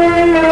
Música